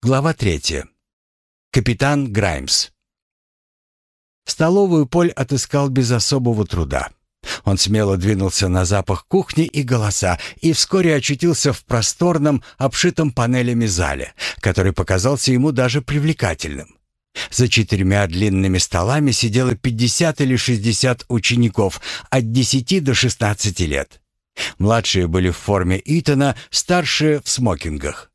Глава третья. Капитан Граймс. Столовую Поль отыскал без особого труда. Он смело двинулся на запах кухни и голоса и вскоре очутился в просторном, обшитом панелями зале, который показался ему даже привлекательным. За четырьмя длинными столами сидело 50 или 60 учеников от 10 до 16 лет. Младшие были в форме Итана, старшие в смокингах.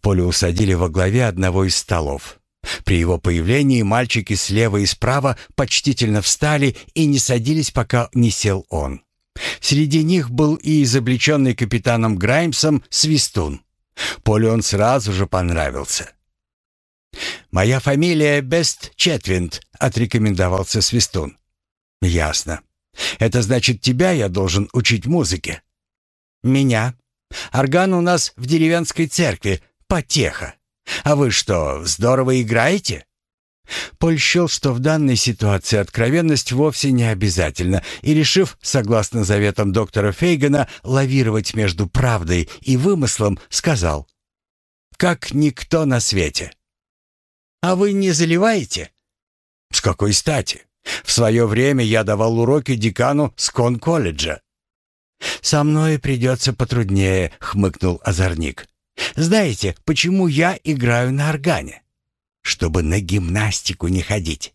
Поле усадили во главе одного из столов. При его появлении мальчики слева и справа почтительно встали и не садились, пока не сел он. Среди них был и изобличенный капитаном Граймсом Свистун. Поле он сразу же понравился. «Моя фамилия Бест Четвинд», — отрекомендовался Свистун. «Ясно. Это значит, тебя я должен учить музыке?» «Меня. Орган у нас в деревенской церкви. Потеха. А вы что, здорово играете?» Поль счел, что в данной ситуации откровенность вовсе не обязательна, и, решив, согласно заветам доктора Фейгана, лавировать между правдой и вымыслом, сказал «Как никто на свете». «А вы не заливаете?» «С какой стати? В свое время я давал уроки декану Скон-колледжа». «Со мной придется потруднее», — хмыкнул озорник. «Знаете, почему я играю на органе?» «Чтобы на гимнастику не ходить.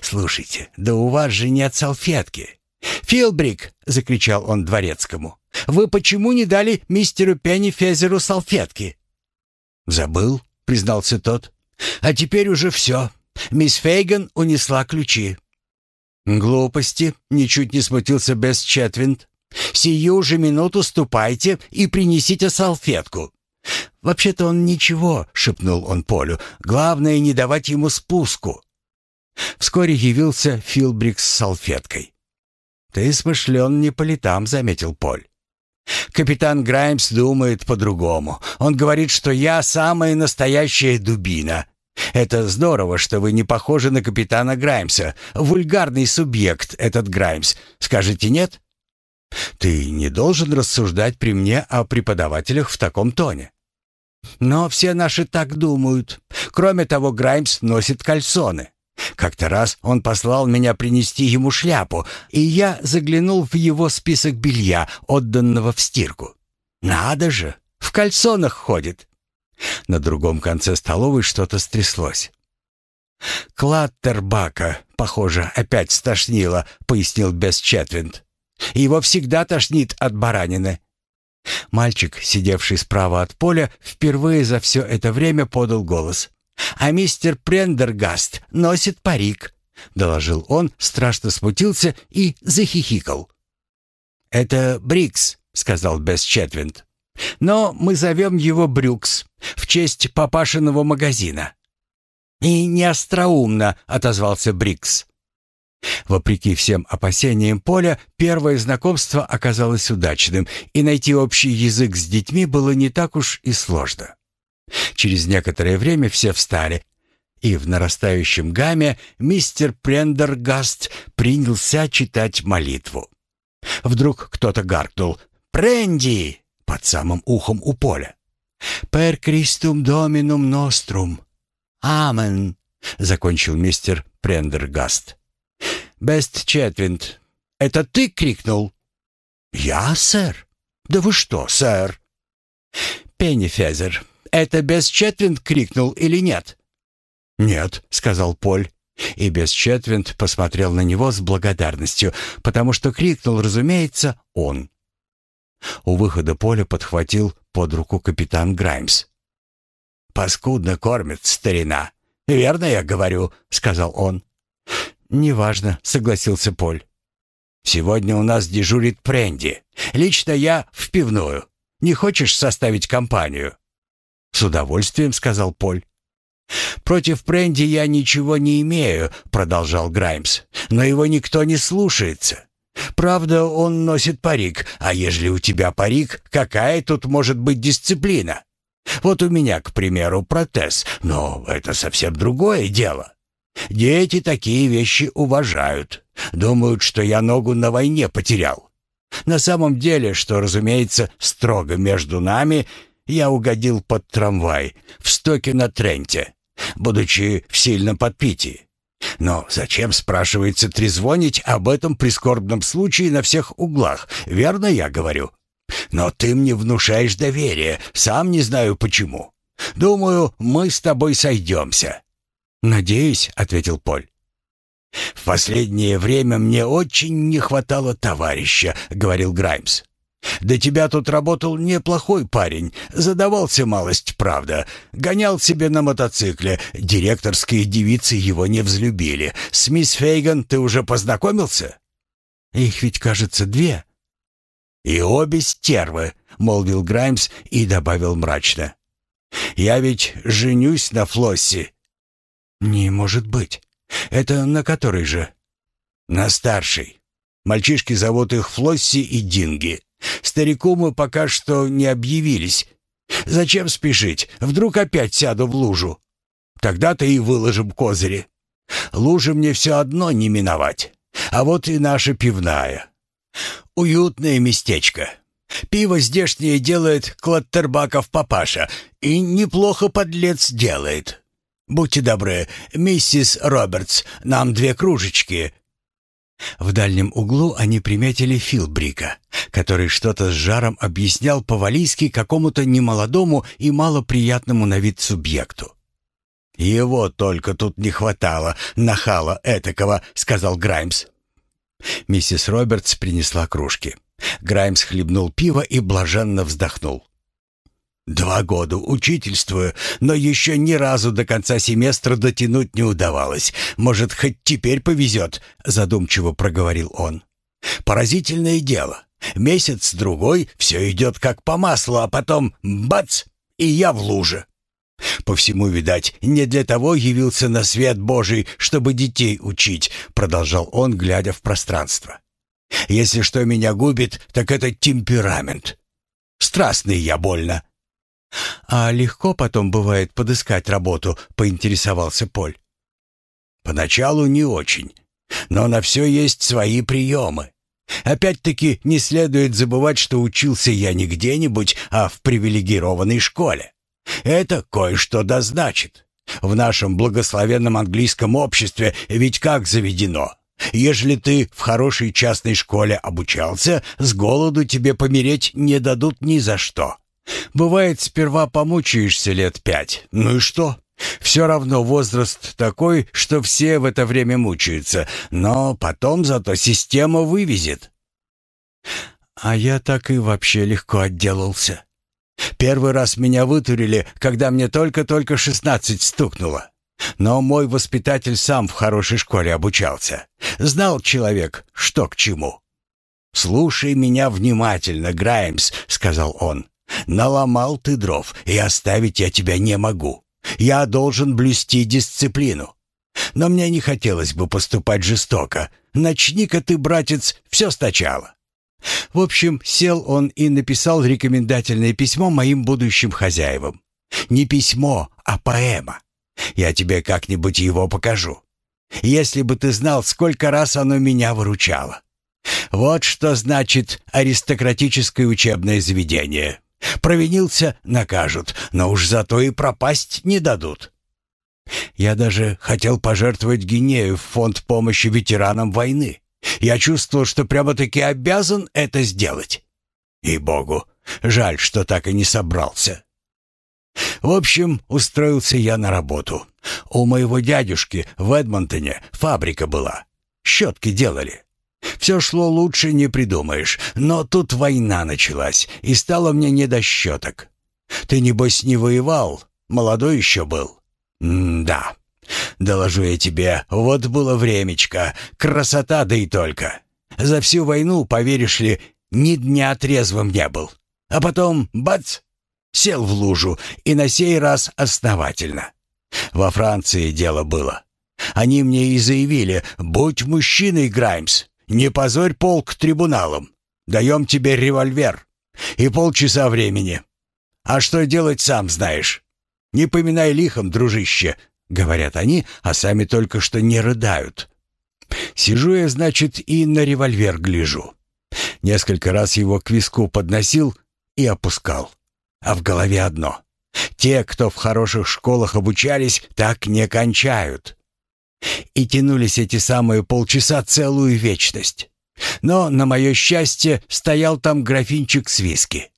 Слушайте, да у вас же нет салфетки». «Филбрик!» — закричал он дворецкому. «Вы почему не дали мистеру Пенни Фезеру салфетки?» «Забыл», — признался тот. А теперь уже все. Мисс Фейган унесла ключи. «Глупости», — ничуть не смутился Бесс Четвинд. «Сию же минуту ступайте и принесите салфетку». «Вообще-то он ничего», — шепнул он Полю. «Главное, не давать ему спуску». Вскоре явился Филбрик с салфеткой. «Ты смышлен не по летам», — заметил Поль. «Капитан Граймс думает по-другому. Он говорит, что я самая настоящая дубина. Это здорово, что вы не похожи на капитана Граймса. Вульгарный субъект этот Граймс. Скажете нет? Ты не должен рассуждать при мне о преподавателях в таком тоне. Но все наши так думают. Кроме того, Граймс носит кальсоны. Как-то раз он послал меня принести ему шляпу, и я заглянул в его список белья, отданного в стирку. Надо же, в кальсонах ходит. На другом конце столовой что-то стряслось. «Клаттербака, похоже, опять стошнило», — пояснил Бесчетвинд. «Его всегда тошнит от баранины». Мальчик, сидевший справа от поля, впервые за все это время подал голос. «А мистер Прендергаст носит парик», — доложил он, страшно смутился и захихикал. «Это Брикс», — сказал Бесчетвинд. Но мы зовем его Брюкс в честь папашиного магазина». «И не остроумно», — отозвался Брикс. Вопреки всем опасениям Поля, первое знакомство оказалось удачным, и найти общий язык с детьми было не так уж и сложно. Через некоторое время все встали, и в нарастающем гамме мистер Прендергаст принялся читать молитву. Вдруг кто-то гаркнул «Пренди!» под самым ухом у поля. «Per Christum Dominum Nostrum». «Амен», — закончил мистер Прендергаст. «Бест Четвинд, это ты крикнул?» «Я, сэр? Да вы что, сэр?» «Пеннифезер, это Бест Четвинд крикнул или нет?» «Нет», — сказал Поль. И Бесчетвинд посмотрел на него с благодарностью, потому что крикнул, разумеется, он. У выхода поля подхватил под руку капитан Граймс. «Паскудно кормят, старина. Верно я говорю», — сказал он. «Неважно», — согласился Поль. «Сегодня у нас дежурит Пренди. Лично я в пивную. Не хочешь составить компанию?» «С удовольствием», — сказал Поль. «Против Пренди я ничего не имею», — продолжал Граймс. «Но его никто не слушается. Правда, он носит парик, а ежели у тебя парик, какая тут может быть дисциплина? Вот у меня, к примеру, протез, но это совсем другое дело. Дети такие вещи уважают. Думают, что я ногу на войне потерял. На самом деле, что, разумеется, строго между нами, я угодил под трамвай в стоке на Тренте, будучи в сильном подпитии. Но зачем, спрашивается, трезвонить об этом прискорбном случае на всех углах? Верно я говорю? Но ты мне внушаешь доверие, сам не знаю почему. Думаю, мы с тобой сойдемся». «Надеюсь», — ответил Поль. «В последнее время мне очень не хватало товарища», — говорил Граймс. «До тебя тут работал неплохой парень. Задавался малость, правда. Гонял себе на мотоцикле. Директорские девицы его не взлюбили. С мисс Фейган ты уже познакомился?» «Их ведь, кажется, две». «И обе стервы», — молвил Граймс и добавил мрачно. «Я ведь женюсь на Флосси». «Не может быть. Это на которой же?» «На старшей. Мальчишки зовут их Флосси и Динги. Старику мы пока что не объявились. Зачем спешить? Вдруг опять сяду в лужу. Тогда-то и выложим козыри. Лужи мне все одно не миновать. А вот и наша пивная. Уютное местечко. Пиво здешнее делает Клаттербаков папаша, и неплохо подлец делает. Будьте добры, миссис Робертс, нам две кружечки. В дальнем углу они приметили Филбрика, который что-то с жаром объяснял по-валийски какому-то немолодому и малоприятному на вид субъекту. «Его только тут не хватало, нахала этакого», — сказал Граймс. Миссис Робертс принесла кружки. Граймс хлебнул пиво и блаженно вздохнул. «Два года учительствую, но еще ни разу до конца семестра дотянуть не удавалось. Может, хоть теперь повезет», — задумчиво проговорил он. «Поразительное дело. Месяц-другой все идет как по маслу, а потом — бац! — и я в луже. По всему, видать, не для того явился на свет Божий, чтобы детей учить», — продолжал он, глядя в пространство. «Если что меня губит, так это темперамент. Страстный я больно». «А легко потом бывает подыскать работу?» — поинтересовался Поль. «Поначалу не очень, но на все есть свои приемы. Опять-таки не следует забывать, что учился я не где-нибудь, а в привилегированной школе. Это кое-что да значит. В нашем благословенном английском обществе ведь как заведено? Ежели ты в хорошей частной школе обучался, с голоду тебе помереть не дадут ни за что. Бывает, сперва помучаешься лет пять. Ну и что? Все равно возраст такой, что все в это время мучаются, но потом зато система вывезет. А я так и вообще легко отделался. Первый раз меня вытурили, когда мне только-только шестнадцать стукнуло. Но мой воспитатель сам в хорошей школе обучался. Знал человек, что к чему. «Слушай меня внимательно, Граймс», — сказал он. Наломал ты дров, и оставить я тебя не могу. Я должен блюсти дисциплину. Но мне не хотелось бы поступать жестоко. Начни-ка ты, братец, все сначала. В общем, сел он и написал рекомендательное письмо моим будущим хозяевам. Не письмо, а поэма. Я тебе как-нибудь его покажу. Если бы ты знал, сколько раз оно меня выручало. Вот что значит аристократическое учебное заведение. Провинился — накажут, но уж зато и пропасть не дадут. Я даже хотел пожертвовать Гинею в фонд помощи ветеранам войны. Я чувствовал, что прямо-таки обязан это сделать. И богу, жаль, что так и не собрался. В общем, устроился я на работу. У моего дядюшки в Эдмонтоне фабрика была. Щетки делали. Все шло лучше, не придумаешь. Но тут война началась, и стало мне не до щеток. Ты, небось, не воевал? Молодой еще был? М-да. Доложу я тебе, вот было времечко. Красота, да и только. За всю войну, поверишь ли, ни дня трезвым не был. А потом, бац, сел в лужу, и на сей раз основательно. Во Франции дело было. Они мне и заявили, будь мужчиной, Граймс, не позорь полк трибуналом. Даем тебе револьвер и полчаса времени. А что делать, сам знаешь. Не поминай лихом, дружище, говорят они, а сами только что не рыдают. Сижу я, значит, и на револьвер гляжу. Несколько раз его к виску подносил и опускал. а в голове одно. Те, кто в хороших школах обучались, так не кончают. И тянулись эти самые полчаса целую вечность. Но, на мое счастье, стоял там графинчик с виски.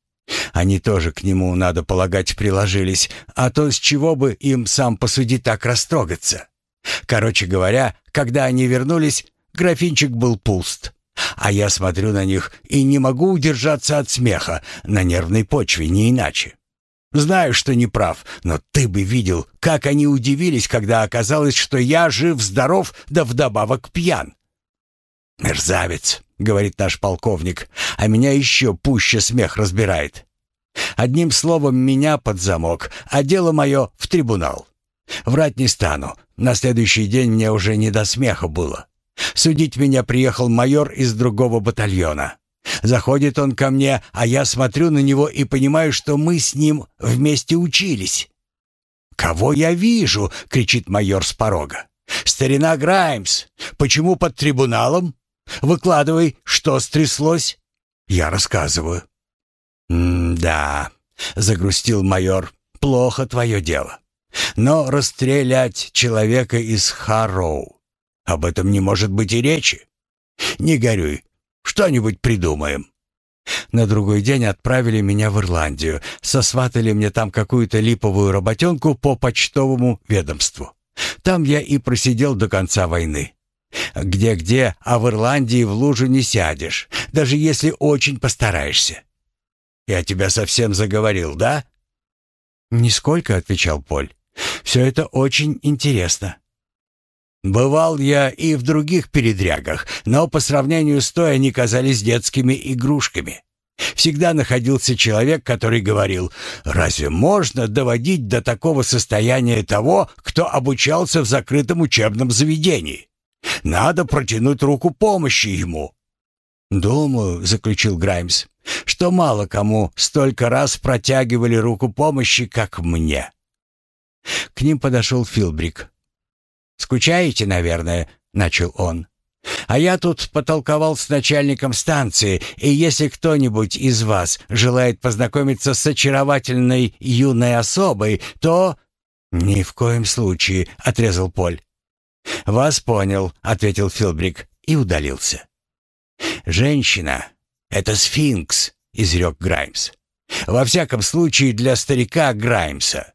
Они тоже к нему, надо полагать, приложились, а то с чего бы им сам посуди так растрогаться. Короче говоря, когда они вернулись, графинчик был пуст. А я смотрю на них и не могу удержаться от смеха, на нервной почве, не иначе. Знаю, что не прав, но ты бы видел, как они удивились, когда оказалось, что я жив-здоров, да вдобавок пьян. «Мерзавец», — говорит наш полковник, а меня еще пуще смех разбирает. Одним словом, меня под замок, а дело мое в трибунал. Врать не стану, на следующий день мне уже не до смеха было. Судить меня приехал майор из другого батальона. Заходит он ко мне, а я смотрю на него и понимаю, что мы с ним вместе учились. «Кого я вижу?» — кричит майор с порога. «Старина Граймс! Почему под трибуналом? Выкладывай, что стряслось?» Я рассказываю. «М-да», — загрустил майор, — «плохо твое дело. Но расстрелять человека из Харроу, об этом не может быть и речи. Не горюй, что-нибудь придумаем». На другой день отправили меня в Ирландию, сосватали мне там какую-то липовую работенку по почтовому ведомству. Там я и просидел до конца войны. Где-где, а в Ирландии в лужу не сядешь, даже если очень постараешься. Я тебя совсем заговорил, да? «Нисколько», — отвечал Поль. «Все это очень интересно». Бывал я и в других передрягах, но по сравнению с той они казались детскими игрушками. Всегда находился человек, который говорил, «Разве можно доводить до такого состояния того, кто обучался в закрытом учебном заведении? Надо протянуть руку помощи ему». «Думаю», — заключил Граймс, «что мало кому столько раз протягивали руку помощи, как мне». К ним подошел Филбрик. «Скучаете, наверное?» — начал он. «А я тут потолковал с начальником станции, и если кто-нибудь из вас желает познакомиться с очаровательной юной особой, то...» «Ни в коем случае», — отрезал Поль. «Вас понял», — ответил Филбрик и удалился. «Женщина — это сфинкс», — изрек Граймс. «Во всяком случае, для старика Граймса.